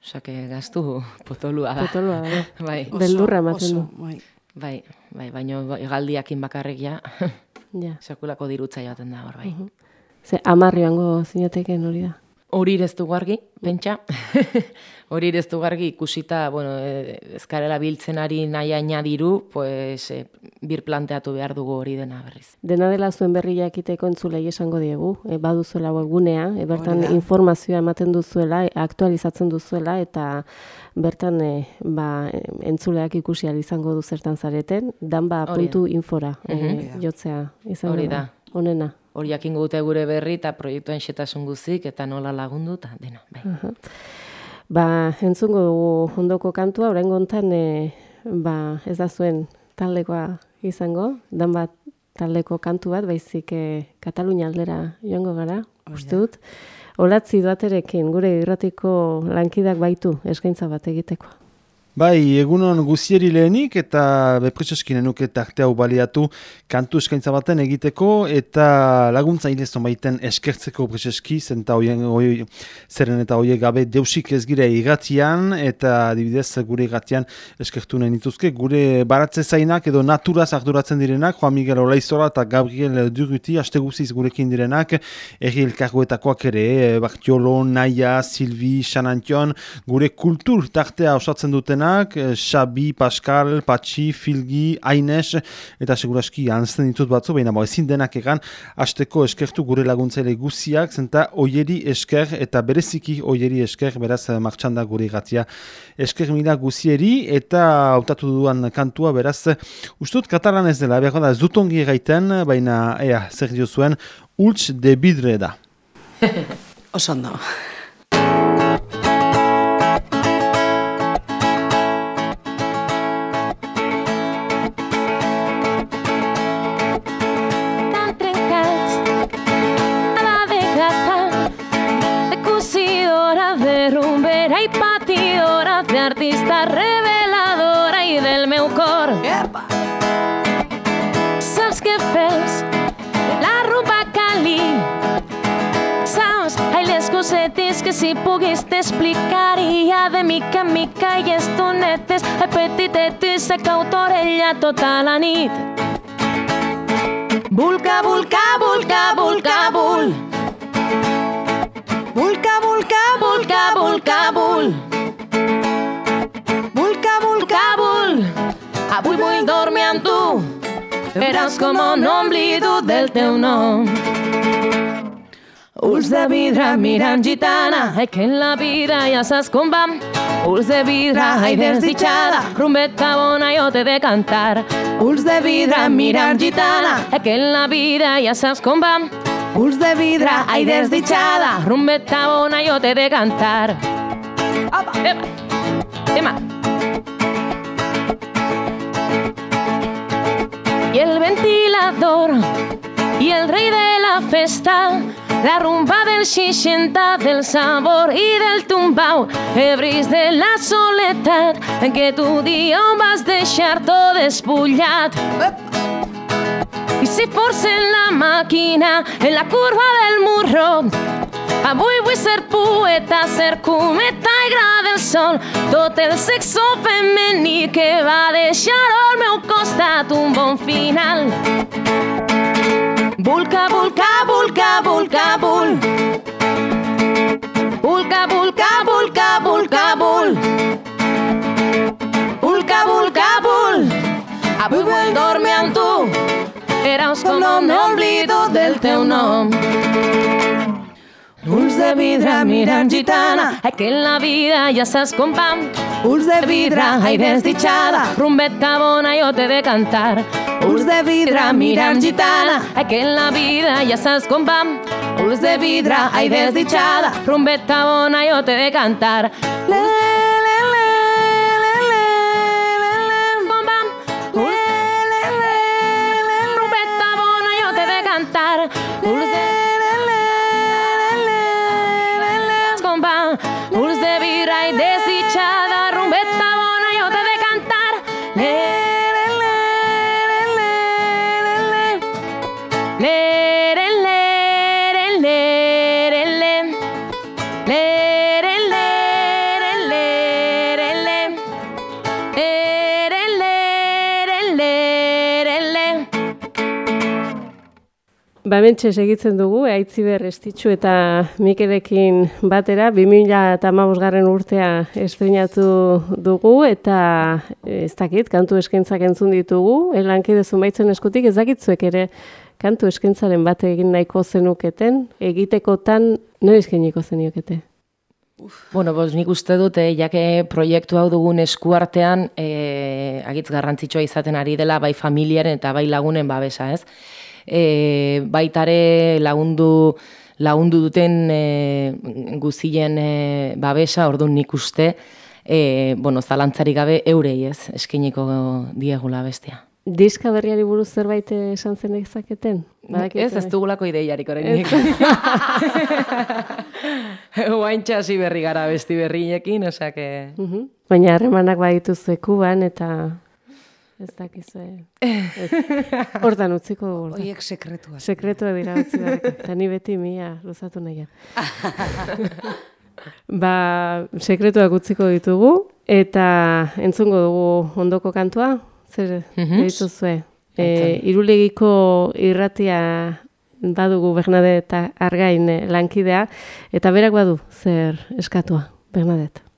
Speaker 3: osake gastu [LAUGHS] potolua da.
Speaker 1: Potolua da, [LAUGHS]
Speaker 3: bai.
Speaker 1: Beldurra ematen du.
Speaker 3: Bai, bai, bai baino egaldiakin bakarrik ja. Ja. [LAUGHS] Sekulako dirutza joaten da hor, bai. Uh
Speaker 1: Ze amarri bango zinateken hori da?
Speaker 3: Hori ez du gargi, pentsa. [LAUGHS] Hori ez du gargi ikusita, bueno, ezkarela biltzen ari nahi diru, pues, e, bir planteatu behar dugu hori dena berriz.
Speaker 1: Dena dela zuen berri jakiteko entzulei esango diegu, e, baduzuela webgunea, e, bertan informazioa ematen duzuela, e, aktualizatzen duzuela, eta bertan e, ba, entzuleak ikusi izango du zertan zareten, dan ba puntu infora e, jotzea izango
Speaker 3: hori da.
Speaker 1: Onena
Speaker 3: hori jakingo dute gure berri eta proiektuen xetasun guzik eta nola lagundu eta dena. Bai.
Speaker 1: Ba, entzungo dugu ondoko kantua, orain gontan, e, ba, ez da zuen taldekoa izango, dan bat taldeko kantu bat, baizik e, Katalunia aldera joango gara, uste dut. Olatzi duaterekin, gure irratiko lankidak baitu eskaintza bat egitekoa.
Speaker 8: Bai, egunon guzieri lehenik eta bepresoski nenuke tarte hau baliatu kantu eskaintza baten egiteko eta laguntza hilezon baiten eskertzeko preseski zenta hoien hoi, zeren eta hoiek gabe deusik ez gire igatian eta dibidez gure igatian eskertu nahi nituzke. Gure baratze zainak edo naturaz arduratzen direnak Juan Miguel Olaizola eta Gabriel Duruti haste guziz gurekin direnak erri elkargoetakoak ere Bartiolo, Naia, Silvi, Xanantion gure kultur tartea osatzen duten direnak, eh, Xabi, Pascal, Patxi, Filgi, Aines, eta seguraski anzten ditut batzu, baina ezin denak egan, hasteko eskertu gure laguntzaile guziak, zenta oieri esker eta bereziki oieri esker, beraz eh, martxanda gure gatia. Esker mila guzieri eta hautatu duan kantua, beraz, ustut katalan ez dela, behar da, ez dutongi gaiten, baina, ea, zer dio zuen, ultz de bidre da. [LAUGHS]
Speaker 2: Osondo.
Speaker 9: Artista reveladora i del meu cor. Epa! Saps què fes? La roba cali. Saps? Ai, les cosetes que si puguis t'explicaria de mica en mica i estonetes. Ai, petitetes, se cautorella tota la nit. Bulca, bulca, bulca, bulca, bul. Bulca, bulca, bulca, bulca, bul. Avui vull dormir amb tu Veràs com oblido del teu nom. Ulls de vidre mirant gitana Ai que en la vida ja saps com va. Ulls de vidre, ai desdichada Rumbeta bona jo t'he de cantar. Ulls de vidre mirant gitana Ai que en la vida ja saps com va. Ulls de vidre, ai desdichada Rumbeta bona jo t'he de cantar. Apa, ema, ema y el ventilador y el rey de la festa, la rumba del shishinta, del sabor y del tumbao, hebris de la soledad en que tu día vas deixar todo despullat. Y si force en la máquina, en la curva del murro,
Speaker 3: Avui vull ser poeta, ser cometa i gra del sol, tot el sexo femení que va deixar al meu costat un bon final. Vulca, vulca, vulca, vulca, vul. Vulca, vulca, vulca, vulca, vul. Vulca, vulca, vul. Avui vull dormir amb tu. Era un nom, no oblido del teu nom. Ulls de vidre mirant gitana, ai que en la vida ja saps com vam. Ulls de vidre, ai desdichada, rumbeta bona jo t'he de cantar. Ulls de vidre mirant gitana, ai que en la vida ja saps com vam. Ulls de vidre, ai desdichada, rumbeta bona jo t'he de cantar. Le,
Speaker 1: Ba, mentxe segitzen dugu, Aitziber Estitxu eta Mikelekin batera, 2008 garren urtea estrenatu dugu, eta ez dakit, kantu eskaintzak entzun ditugu, elankide zunbaitzen eskutik, ez dakitzuek ere kantu eskaintzaren bat egin nahiko zenuketen, egitekotan, nire eskainiko zeniokete?
Speaker 10: Bueno, bos, nik uste dut, eh, jake proiektu hau dugun eskuartean, eh, agitz garrantzitsua izaten ari dela, bai familiaren eta bai lagunen babesa, ez? E, baitare lagundu lagundu duten e, guzien e, babesa, orduan nik uste, e, bueno, zalantzarik gabe eurei ez, eskiniko diegula bestia.
Speaker 1: Diska berriari buruz zerbait esan zen ezaketen?
Speaker 10: Ez, ez dugulako ideiarik orain Oain [LAUGHS] txasi berri gara besti berriekin, osea que...
Speaker 1: Uh -huh. Baina harremanak badituzu ekuban eta ez dakizu. Ez. [LAUGHS] Hortan utziko dugu.
Speaker 2: Oiek sekretua.
Speaker 1: Sekretua dira utzi barriko. [LAUGHS] Eta ni beti mia luzatu nahian. [LAUGHS] ba, sekretuak utziko ditugu eta entzungo dugu ondoko kantua. Zer mm -hmm. dituzue? E, irulegiko irratia badugu Bernadette Argain lankidea eta berak badu zer eskatua Bernadette.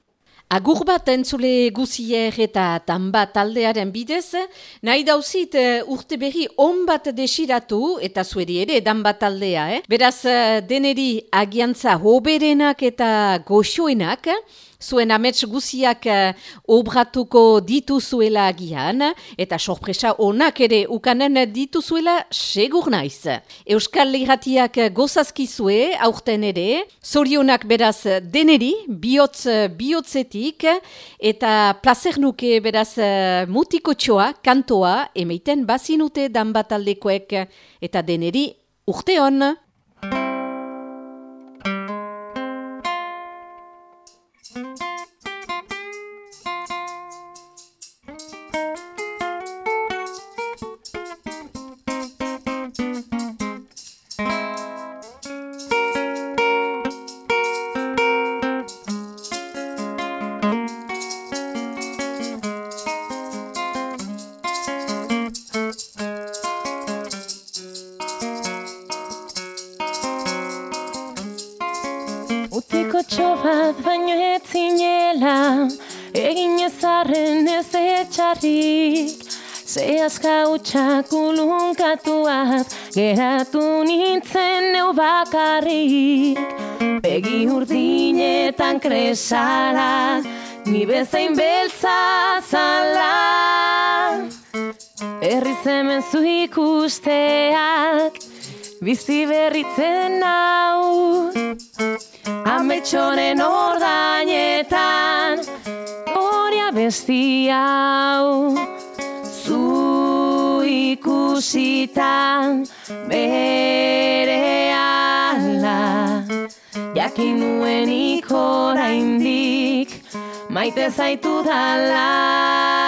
Speaker 11: Agur bat entzule guzier eta tanba taldearen bidez, nahi dauzit urte berri on bat desiratu eta zueri ere danba taldea. Eh? Beraz, deneri agiantza hoberenak eta goxoenak, zuen amets guziak uh, obratuko dituzuela agian, eta sorpresa onak ere ukanen dituzuela segur naiz. Euskal Leiratiak gozazkizue aurten ere, zorionak beraz deneri, bihotz bihotzetik, eta placer nuke beraz mutiko txoa, kantoa, emeiten bazinute dan bataldekoek, eta deneri urte hon!
Speaker 3: Geratu nintzen neu bakarrik. Begi urdinetan kresala Ni bezain beltza zala. Herri zemen zu ikusteak Bizi berritzen nau. Ametxonen ordainetan Horia besti hau Zu ikusitan Bere ala. Jakin nuen ikora Maite zaitu dala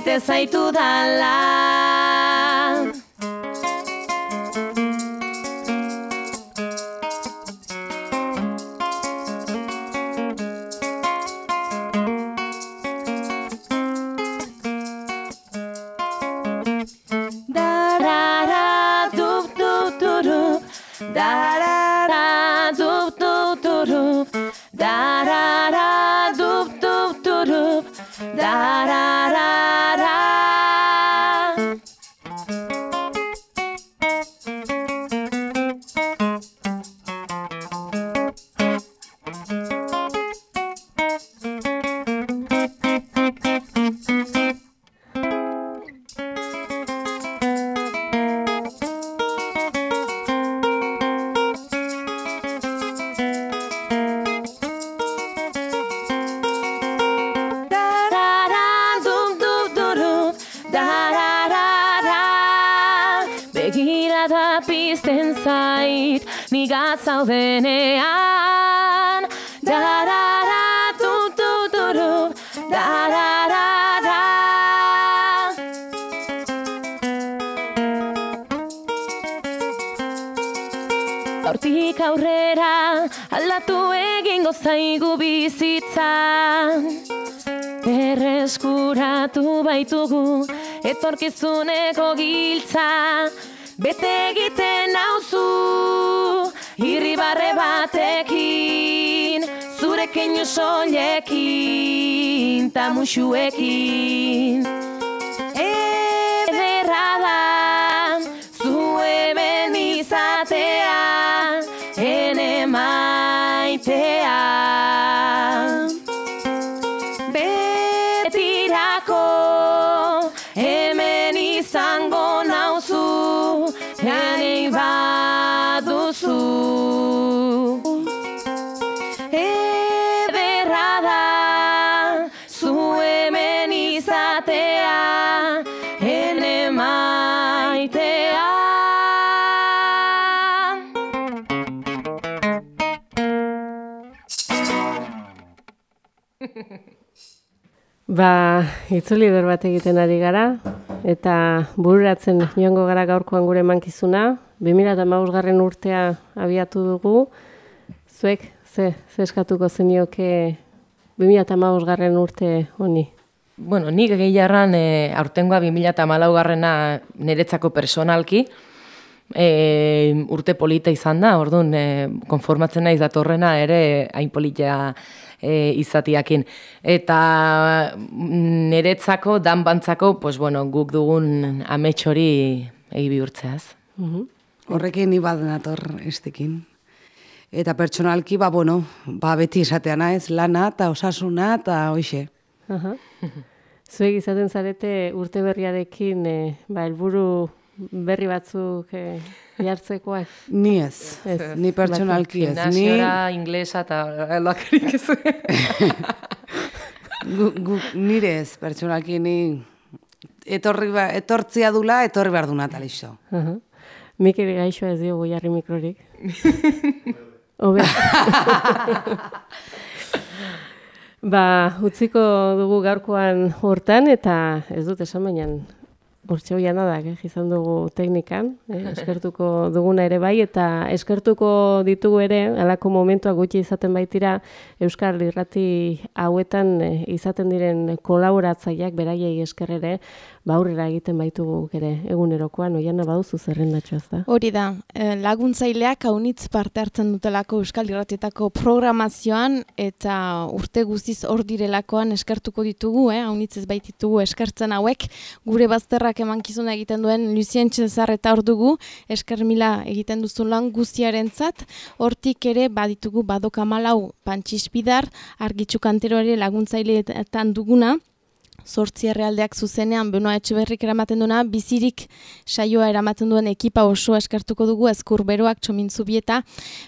Speaker 3: maite zaitu dala Pizten zait Nigat zaudenean Darara dum durup Dararara Hortik aurrera aldatu egingo zaigu bizitza. Erreskuratu baitugu etorkizuneko giltza Bete egiten nauzu irribarre batekin Zure keinu soilekin ta musuekin Ederra da zu hemen izatea
Speaker 1: Ba, itzuli eder bat egiten ari gara, eta bururatzen joango gara gaurkoan gure mankizuna. 2008 garren urtea abiatu dugu. Zuek, ze, ze eskatuko zenioke 2008 garren urte honi?
Speaker 12: Bueno, nik gehiarran e, aurtengoa 2008 garrena niretzako personalki, e, urte polita izan da, orduan e, konformatzen naiz datorrena ere hain polita e, izatiakin. Eta mm, niretzako, danbantzako, pues bueno, guk dugun amets hori egi bihurtzeaz.
Speaker 1: Mhm.
Speaker 2: Horrekin ni bat nator estekin. Eta pertsonalki, ba, bueno, ba, beti esatea naiz, lana eta osasuna eta hoxe.
Speaker 1: Zuek izaten zarete urte berriarekin, e, ba, helburu berri batzuk e, jartzekoak.
Speaker 2: Ni ez,
Speaker 1: Ez.
Speaker 2: ni pertsonalki ez. Ni
Speaker 12: Gimnasiora, inglesa eta lakarik ez. [LAUGHS]
Speaker 2: gu, gu, nire ez, pertsonalki ni etorri ba, etortzia dula, etorri behar duna eta listo.
Speaker 1: Aha. Mikel gaixoa ez diogu jarri mikrorik. [LAUGHS] Hobe. [LAUGHS] ba, utziko dugu gaurkoan hortan eta ez dut esan baina Hortxe hoian da, eh, izan dugu teknikan, eh, [LAUGHS] eskertuko duguna ere bai, eta eskertuko ditugu ere, alako momentuak gutxi izaten baitira, Euskal Irrati hauetan eh, izaten diren kolaboratzaileak beraiei esker ere, ba aurrera egiten baitugu ere egunerokoan, oiana baduzu zerrendatxo ez da.
Speaker 13: Hori da, eh, laguntzaileak haunitz parte hartzen dutelako Euskal Irratietako programazioan eta urte guztiz hor direlakoan eskertuko ditugu, eh? haunitz ez baititugu eskertzen hauek, gure bazterrak emankizuna egiten duen Lucien Txezar eta hor dugu, esker mila egiten duzu lan guztiarentzat, hortik ere baditugu badokamalau pantxispidar, argitxu kantero ere laguntzaileetan duguna, sortzi errealdeak zuzenean Benoa Etxeberrik eramaten duena, bizirik saioa eramaten duen ekipa oso eskertuko dugu ezkur beroak txomintzu bieta.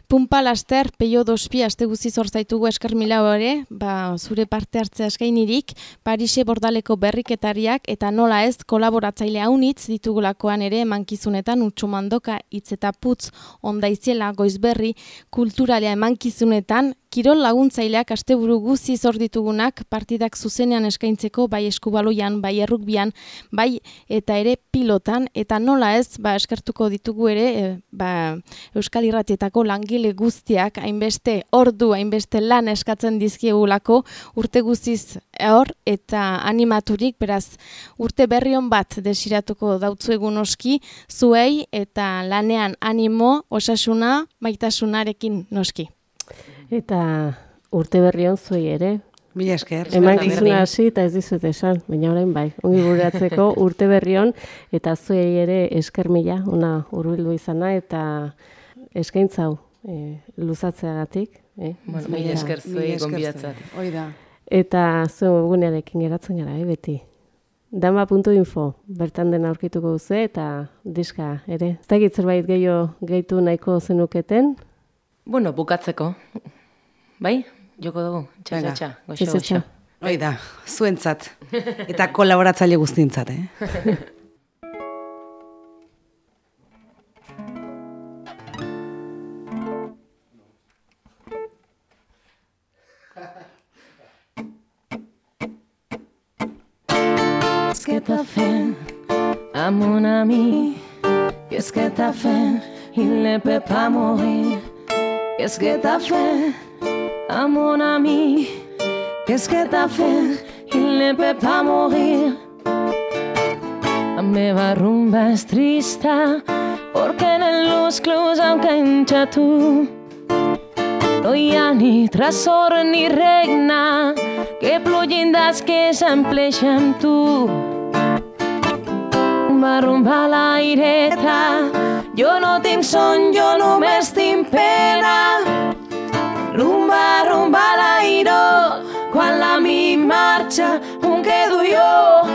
Speaker 13: Pumpa laster, peio dospi, aste guzi zortzaitugu esker mila hori, ba, zure parte hartzea eskainirik, Parise bordaleko berriketariak eta nola ez kolaboratzaile haunitz ditugulakoan ere emankizunetan utxumandoka hitz eta putz ondaiziela goizberri kulturalea emankizunetan Kirol laguntzaileak asteburu guzi zor ditugunak partidak zuzenean eskaintzeko bai eskubaloian, bai errukbian, bai eta ere pilotan eta nola ez ba eskertuko ditugu ere e, ba, Euskal Irratietako langile guztiak hainbeste ordu, hainbeste lan eskatzen dizkiegulako urte guztiz hor eta animaturik beraz urte berrion bat desiratuko dautzu egun oski zuei eta lanean animo, osasuna, maitasunarekin noski.
Speaker 1: Eta urte berri hon zuei ere.
Speaker 2: Mila esker.
Speaker 1: Eman kizuna hasi eta ez dizut esan, baina orain bai. Ongi gureatzeko [LAUGHS] urte berri hon eta zuei ere esker mila, ona urbildu izana eta eskaintza hau e, luzatzeagatik.
Speaker 14: E, mila esker zuei gonbidatzat.
Speaker 2: Hoi da.
Speaker 1: Eta zuen webgunearekin geratzen gara, eh, beti. Dama.info, bertan den aurkituko duzu eta diska ere. Ez da zerbait gehiago gehitu nahiko zenuketen?
Speaker 14: Bueno, bukatzeko. Bai? Joko dugu. Txa, txa, txa. Goxo, goxo.
Speaker 2: Hoi da, zuentzat. Eta kolaboratzaile guztientzat, eh?
Speaker 3: Qu'est-ce que t'as fait à mon ami Qu'est-ce que t'as fait Il à mon ami Qu'est-ce que t'as fait Il ne peut pas mourir La meva rumba és trista perquè en los clubs em canxa tu. No hi ha ni tresor ni regna que plugin des que s'empleix amb tu rumba, rumba l'aireta jo no tinc son, jo només tinc pena Rumba, rumba la irò, quan la mi marcha on quedo jo.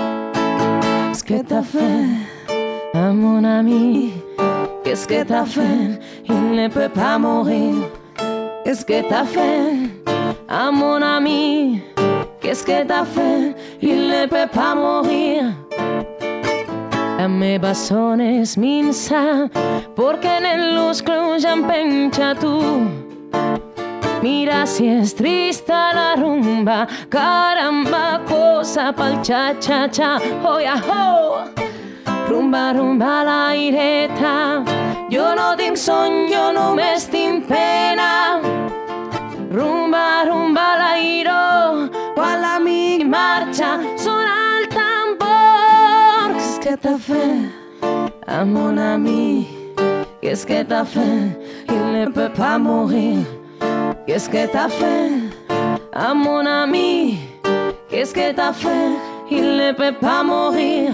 Speaker 3: És que t'ha fet amb un amic, és que t'ha fet i ne peut pas morir. És que t'ha fet amb un amic, és que t'ha fet i ne peut pas morir. La meva son minsa, perquè en el luz cluj em penja tu. Mira si és trista la rumba Caramba, cosa pel cha-cha-cha Oh, yeah, oh! Rumba, rumba l'aireta Jo no tinc son, jo només tinc pena. Rumba, rumba l'airo Quan l'amic marxa sona el tambor. Qu'est-ce que t'ha fait à mon ami Qu'est-ce que t'ha fait Il ne peut pas mourir Y es que ta fe, mon ami, qu'est-ce que t'as fait? Il ne peut pas mourir.